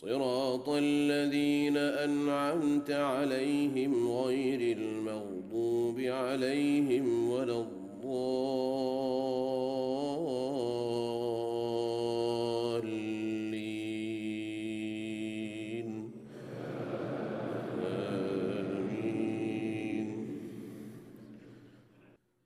صراط الذين أنعمت عليهم غير المغضوب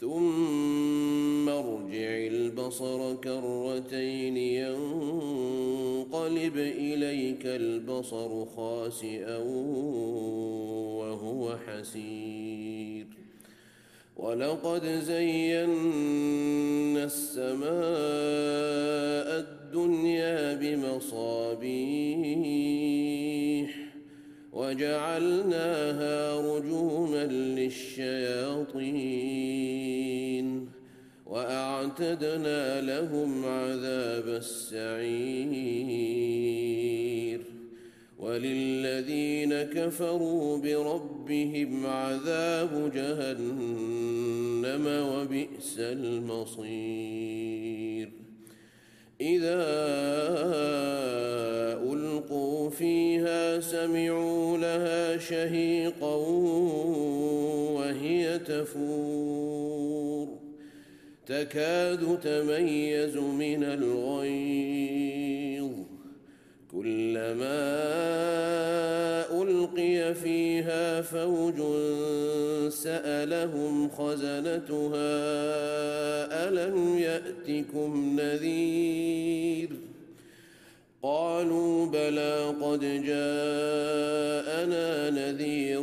ثم ارجع البصر كرتين ينقلب إليك البصر خاسئا وهو حسير. ولقد زينا السماء الدنيا بمصابيح وجعلناها رجوما للشياطين وأعتدنا لهم عذاب السعير وللذين كفروا بربهم عذاب جهنم وبئس المصير إذا ألقوا فيها سمعوا لها شهيقا وهي تفور تكاد تميز من الغيظ. كلما ألقي فيها فوج سألهم خزنتها ألم يأتكم نذير؟ قالوا بلى قد جاءنا نذير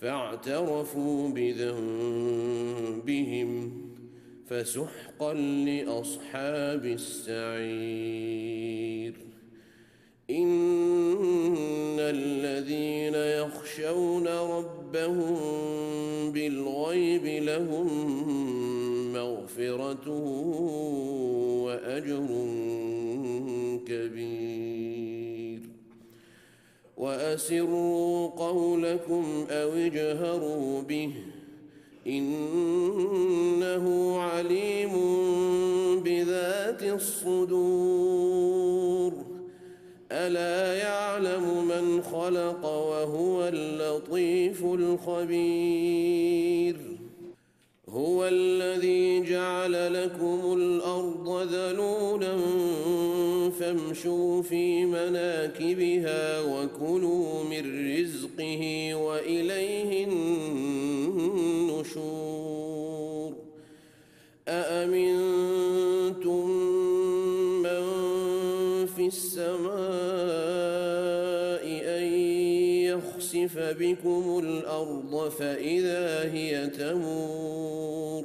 فاعترفوا بذنبهم فسحقا لأصحاب السعير. إن الذين يخشون ربهم بالغيب لهم مغفرة وأجر واسروا قولكم أو اجهروا به إنه عليم بذات الصدور. ألا يعلم من خلق وهو اللطيف الخبير. هو الذي جعل لكم الأرض ذلولا فامشوا في مناكبها وكلوا من رزقه وإليه النشور. أأمنتم من في السماء أن يخسف بكم الأرض فإذا هي تمور؟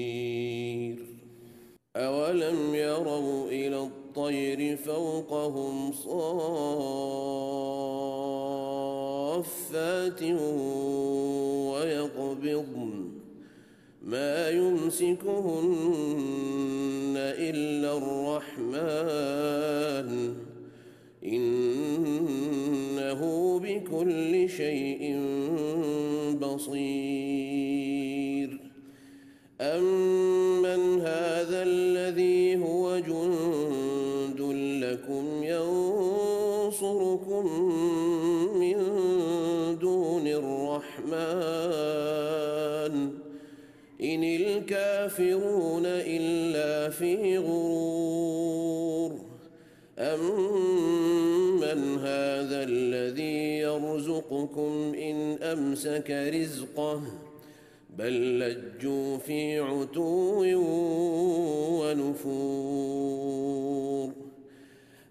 فوقهم صافات ويقبضن ما يمسكهن إلا الرحمن. إنه بكل شيء بصير. أمن هذا الذي هو جند لكم ينصركم من دون الرحمن. إن الكافرون إلا في غرور. أمن هذا الذي يرزقكم إن أمسك رزقه؟ بل لجوا في عتو ونفور.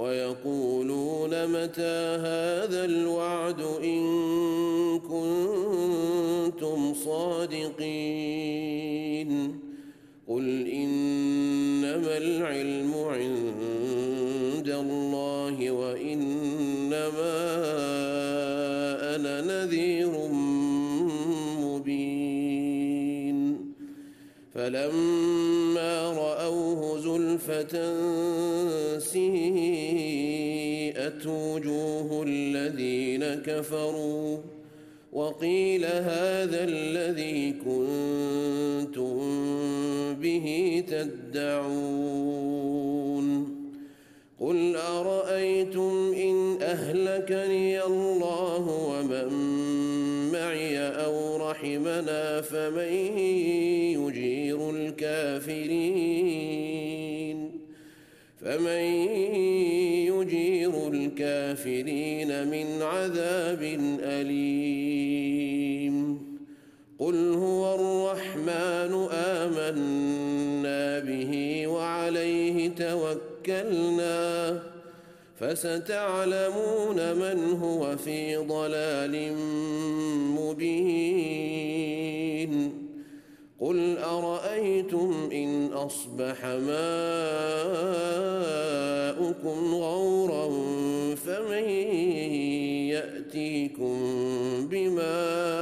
ويقولون متى هذا الوعد إن كنتم صادقين قل إنما العلم عند الله وإنما أنا نذير مبين فلما رأوه زلفة سيئت وجوه الذين كفروا وقيل هذا الذي كنتم به تدعون قل أرأيتم إن أهلكني الله ومن معي أو رحمنا فمن يجير الكافرين فمن يجير الكافرين من عذاب أليم. قل هو الرحمن آمنا به وعليه توكلنا. فستعلمون من هو في ضلال مبين. قل ارايتم ان اصبح ماؤكم غورا فمن ياتيكم بماء